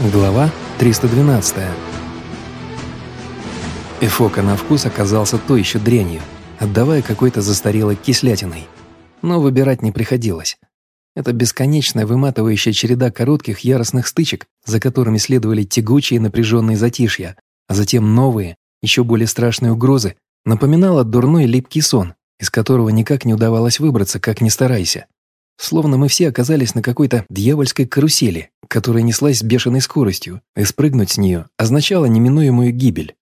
Глава 312. Эфока на вкус оказался то еще дрянью, отдавая какой-то застарелой кислятиной. Но выбирать не приходилось. Это бесконечная выматывающая череда коротких яростных стычек, за которыми следовали тягучие напряженные затишья, а затем новые, еще более страшные угрозы, напоминала дурной липкий сон, из которого никак не удавалось выбраться, как ни старайся. Словно мы все оказались на какой-то дьявольской карусели, которая неслась с бешеной скоростью, и спрыгнуть с нее означало неминуемую гибель.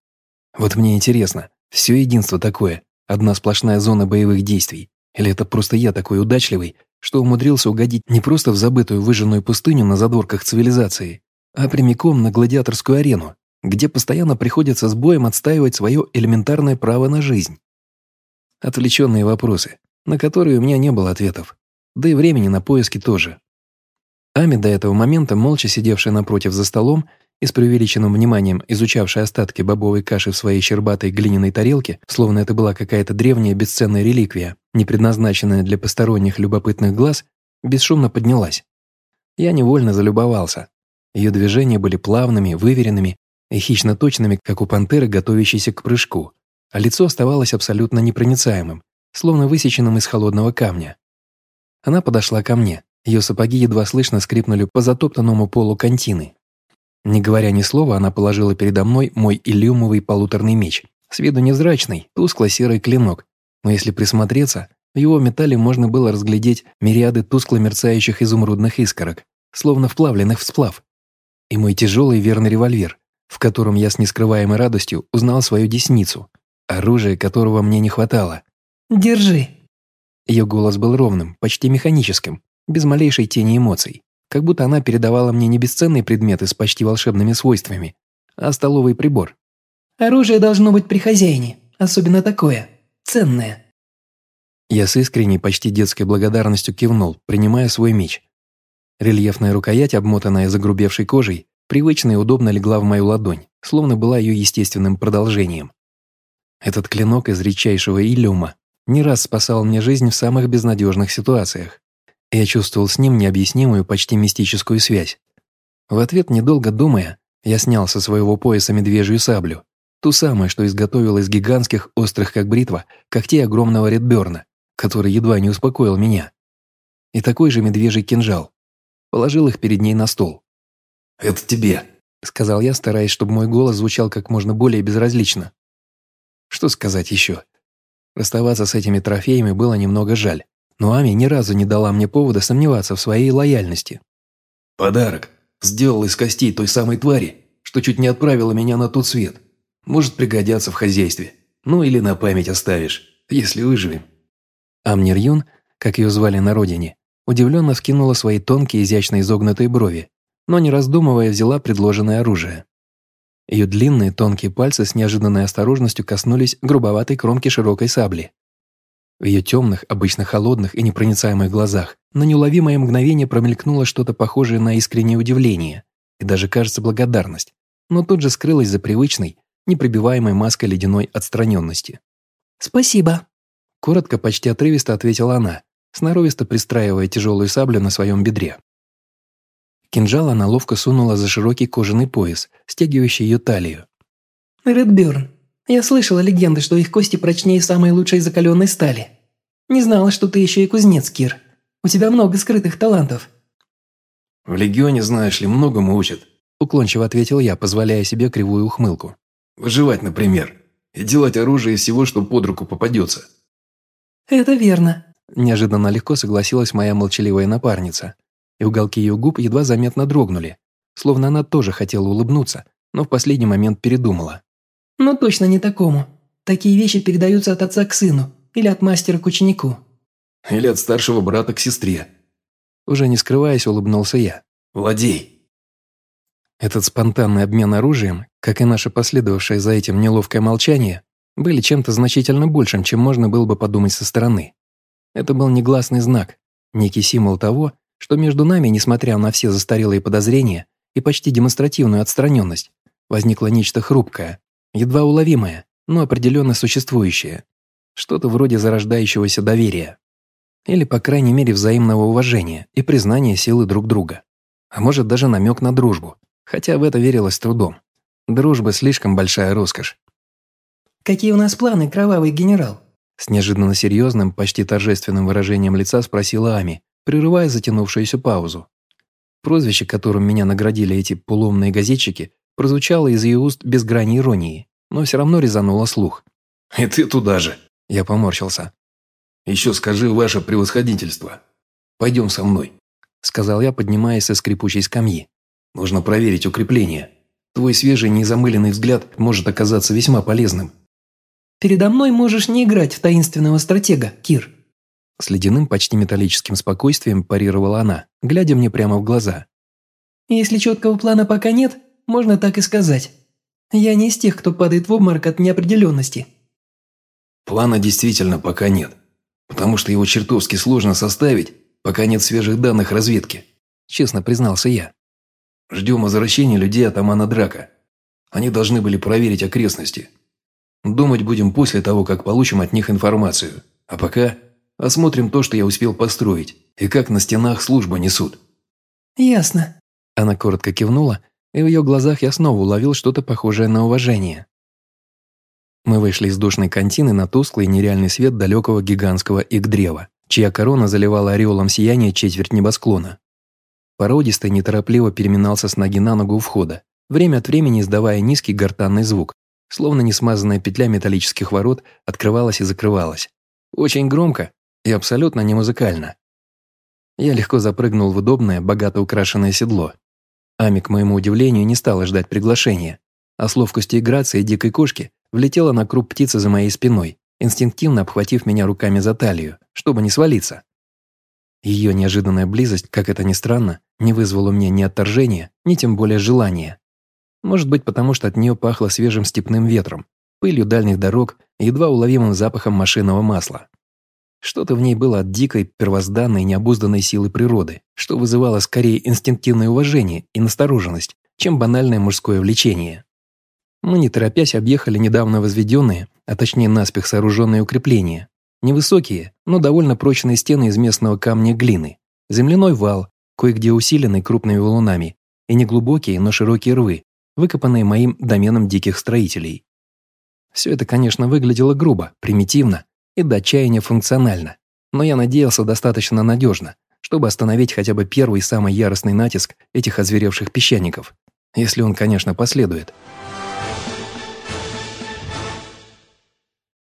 Вот мне интересно, все единство такое, одна сплошная зона боевых действий, или это просто я такой удачливый, что умудрился угодить не просто в забытую выжженную пустыню на задворках цивилизации, а прямиком на гладиаторскую арену, где постоянно приходится с боем отстаивать свое элементарное право на жизнь. Отвлеченные вопросы, на которые у меня не было ответов, да и времени на поиски тоже. Ами, до этого момента молча сидевшая напротив за столом и с преувеличенным вниманием изучавшая остатки бобовой каши в своей щербатой глиняной тарелке, словно это была какая-то древняя бесценная реликвия, не предназначенная для посторонних любопытных глаз, бесшумно поднялась. Я невольно залюбовался. Ее движения были плавными, выверенными и хищно точными, как у пантеры, готовящейся к прыжку, а лицо оставалось абсолютно непроницаемым, словно высеченным из холодного камня. Она подошла ко мне. Ее сапоги едва слышно скрипнули по затоптанному полу контины. Не говоря ни слова, она положила передо мной мой иллюмовый полуторный меч. С виду невзрачный, тускло-серый клинок. Но если присмотреться, в его металле можно было разглядеть мириады тускло мерцающих изумрудных искорок, словно вплавленных в сплав. И мой тяжелый верный револьвер, в котором я с нескрываемой радостью узнал свою десницу, оружие которого мне не хватало. «Держи», ее голос был ровным, почти механическим, без малейшей тени эмоций, как будто она передавала мне не бесценные предметы с почти волшебными свойствами, а столовый прибор. «Оружие должно быть при хозяине, особенно такое, ценное». Я с искренней, почти детской благодарностью кивнул, принимая свой меч. Рельефная рукоять, обмотанная загрубевшей кожей, привычно и удобно легла в мою ладонь, словно была ее естественным продолжением. Этот клинок из редчайшего иллюма не раз спасал мне жизнь в самых безнадежных ситуациях. Я чувствовал с ним необъяснимую, почти мистическую связь. В ответ, недолго думая, я снял со своего пояса медвежью саблю, ту самую, что изготовил из гигантских, острых как бритва, когтей огромного редберна, который едва не успокоил меня. И такой же медвежий кинжал. Положил их перед ней на стол. «Это тебе», — сказал я, стараясь, чтобы мой голос звучал как можно более безразлично. Что сказать еще? Расставаться с этими трофеями было немного жаль, но Ами ни разу не дала мне повода сомневаться в своей лояльности. «Подарок. Сделал из костей той самой твари, что чуть не отправила меня на тот свет. Может пригодятся в хозяйстве. Ну или на память оставишь, если выживем». Амнир Юн, как ее звали на родине, удивленно вскинула свои тонкие изящно изогнутые брови, но не раздумывая взяла предложенное оружие. Ее длинные тонкие пальцы с неожиданной осторожностью коснулись грубоватой кромки широкой сабли. В ее темных, обычно холодных и непроницаемых глазах на неуловимое мгновение промелькнуло что-то похожее на искреннее удивление и даже, кажется, благодарность, но тут же скрылось за привычной, непробиваемой маской ледяной отстраненности. «Спасибо», — коротко, почти отрывисто ответила она, сноровисто пристраивая тяжелую саблю на своем бедре. Кинжал она ловко сунула за широкий кожаный пояс, стягивающий ее талию. «Редберн, я слышала легенды, что их кости прочнее самой лучшей закаленной стали. Не знала, что ты еще и кузнец, Кир. У тебя много скрытых талантов». «В Легионе, знаешь ли, многому учат», – уклончиво ответил я, позволяя себе кривую ухмылку. «Выживать, например, и делать оружие из всего, что под руку попадется». «Это верно», – неожиданно легко согласилась моя молчаливая напарница и уголки ее губ едва заметно дрогнули, словно она тоже хотела улыбнуться, но в последний момент передумала. «Ну точно не такому. Такие вещи передаются от отца к сыну или от мастера к ученику». «Или от старшего брата к сестре». Уже не скрываясь, улыбнулся я. «Владей». Этот спонтанный обмен оружием, как и наше последовавшее за этим неловкое молчание, были чем-то значительно большим, чем можно было бы подумать со стороны. Это был негласный знак, некий символ того, что между нами, несмотря на все застарелые подозрения и почти демонстративную отстраненность, возникло нечто хрупкое, едва уловимое, но определенно существующее. Что-то вроде зарождающегося доверия. Или, по крайней мере, взаимного уважения и признания силы друг друга. А может, даже намек на дружбу, хотя в это верилось трудом. Дружба слишком большая роскошь. «Какие у нас планы, кровавый генерал?» С неожиданно серьезным, почти торжественным выражением лица спросила Ами, прерывая затянувшуюся паузу. Прозвище, которым меня наградили эти полуумные газетчики, прозвучало из ее уст без грани иронии, но все равно резануло слух. «И ты туда же!» Я поморщился. «Еще скажи ваше превосходительство. Пойдем со мной», сказал я, поднимаясь со скрипучей скамьи. «Нужно проверить укрепление. Твой свежий, незамыленный взгляд может оказаться весьма полезным». «Передо мной можешь не играть в таинственного стратега, Кир», с ледяным, почти металлическим спокойствием парировала она, глядя мне прямо в глаза. «Если четкого плана пока нет, можно так и сказать. Я не из тех, кто падает в обморок от неопределенности». «Плана действительно пока нет, потому что его чертовски сложно составить, пока нет свежих данных разведки», честно признался я. «Ждем возвращения людей от Амана Драка. Они должны были проверить окрестности. Думать будем после того, как получим от них информацию. А пока Осмотрим то, что я успел построить, и как на стенах службу несут». «Ясно». Она коротко кивнула, и в ее глазах я снова уловил что-то похожее на уважение. Мы вышли из душной контины на тусклый нереальный свет далекого гигантского игдрева, чья корона заливала ореолом сияния четверть небосклона. Породистый неторопливо переминался с ноги на ногу у входа, время от времени издавая низкий гортанный звук, словно несмазанная петля металлических ворот открывалась и закрывалась. Очень громко, и абсолютно не музыкально. Я легко запрыгнул в удобное, богато украшенное седло. Ами, к моему удивлению, не стала ждать приглашения, а с ловкостью и грацией дикой кошки влетела на круп птицы за моей спиной, инстинктивно обхватив меня руками за талию, чтобы не свалиться. Ее неожиданная близость, как это ни странно, не вызвала мне ни отторжения, ни тем более желания. Может быть, потому что от нее пахло свежим степным ветром, пылью дальних дорог и едва уловимым запахом машинного масла. Что-то в ней было от дикой, первозданной, необузданной силы природы, что вызывало скорее инстинктивное уважение и настороженность, чем банальное мужское влечение. Мы, не торопясь, объехали недавно возведенные, а точнее наспех сооруженные укрепления. Невысокие, но довольно прочные стены из местного камня глины, земляной вал, кое-где усиленный крупными валунами, и неглубокие, но широкие рвы, выкопанные моим доменом диких строителей. Все это, конечно, выглядело грубо, примитивно, и до отчаяния функционально, но я надеялся достаточно надежно, чтобы остановить хотя бы первый самый яростный натиск этих озверевших песчаников, если он, конечно, последует.